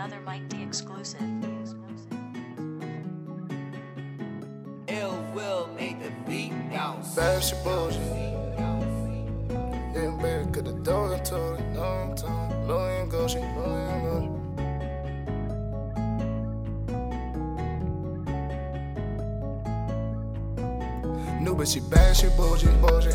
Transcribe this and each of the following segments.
another Mike D exclusive. Ill will make the beat bounce. Bad shit bullshit. Yeah, baby, could have done it to it. Long time. Low and Gucci. Low and Gucci. New bitch, she bad, she bullshit, bullshit.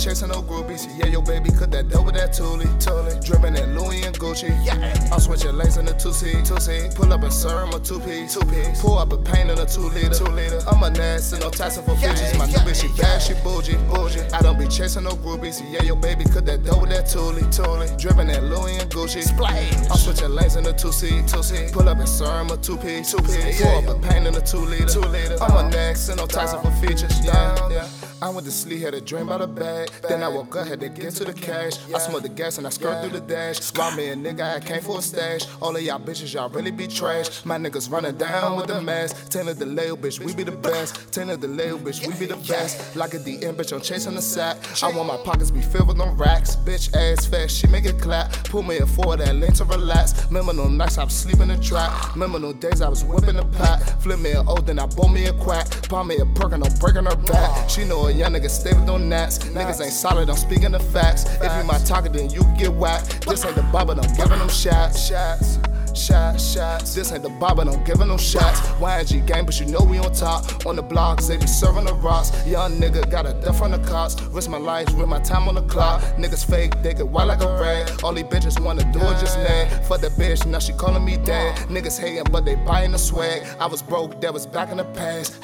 I don't be chasing no groupies. Yeah, yo, baby, cut that dough with that Thule, Thule. Drippin' that Louis and Gucci. Yeah, I'm switching lanes in the two seat, two seat. Pull up a serve a two piece, two piece. Pull up a paint in a two liter, two liter. I'm a nasty, no Tyson for bitches. My new bitch, she bad, she bullshit, bullshit. I don't be chasing no groupies. Yeah, yo, baby, cut that dough with that Thule, Thule. Drippin' that Louis and Gucci. Splash. I'm switching lanes in the two seat, two seat. Pull up a serve a two piece, two piece. Pull up a paint in a two liter, two liter. I'm a uh-huh. nasty, no Tyson uh-huh. for features. Yeah, yeah. I went to sleep, had a dream about a bag. Then I woke up, had to get to the cash. I smoked the gas and I skirt through the dash. Rob me a nigga, I came for a stash. All of y'all bitches, y'all really be trash. My niggas running down with the mask. Ten of the little bitch, we be the best. Ten of the little bitch, we be the best. Like a DM, bitch, I'm chasing the sack. I want my pockets be filled with them racks. Bitch ass fast, she make it clap. Pull me a four that lane to relax. Remember no nights I was sleeping in the trap. Remember no days I was whipping the pot. Flip me a O, then I bought me a quack. Palm me a perk and I'm breaking her back. She know a young nigga stay with them gnats. Niggas ain't solid, I'm speaking the facts. If you my target, then you get whacked. This ain't the bobber, I'm giving them shots. Shots. Shots, shots. This ain't the bobber, I'm giving them shots. YG gang, but you know we on top. On the blocks, they be serving the rocks. Young nigga got a death from the cops. Risk my life with my time on the clock. Niggas fake, they get wild like a rag. All these bitches wanna do it just name. Fuck that bitch, now she calling me dad. Niggas hating, but they buying the swag. I was broke, that was back in the past.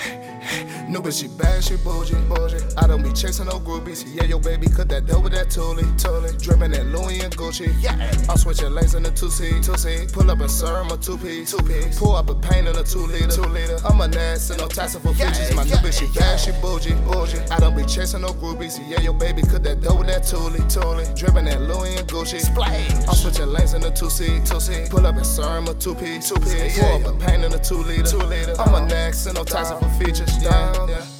New bitch, she bad, she bullshit, bullshit. I don't be chasing no groupies. Yeah, yo, baby, cut that dough with that Thule, Thule. Drippin' that Louis and Gucci. Yeah, I'm switching lanes in the two seat, two seat. Pull up a serve a two piece, two piece. Pull up a paint in a two liter, two liter. I'm a nasty, no Tyson for features. My new bitch, she bad, she bullshit, bullshit. I don't be chasing no groupies. Yeah, yo, baby, cut that dough with that Thule, Thule. Drippin' that Louis and Gucci. Splash. I'm switching lanes in the two seat, two seat. Pull up a serve a two piece, two piece. Pull up a paint in a two liter, two liter. I'm a nasty, no Tyson for features. Yeah, yeah.